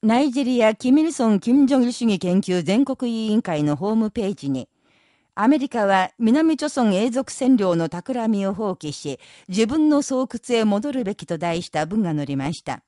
ナイジェリア・キミルソン・キム・ジョギル主義研究全国委員会のホームページに、アメリカは南朝村永続占領の企みを放棄し、自分の巣窟へ戻るべきと題した文が載りました。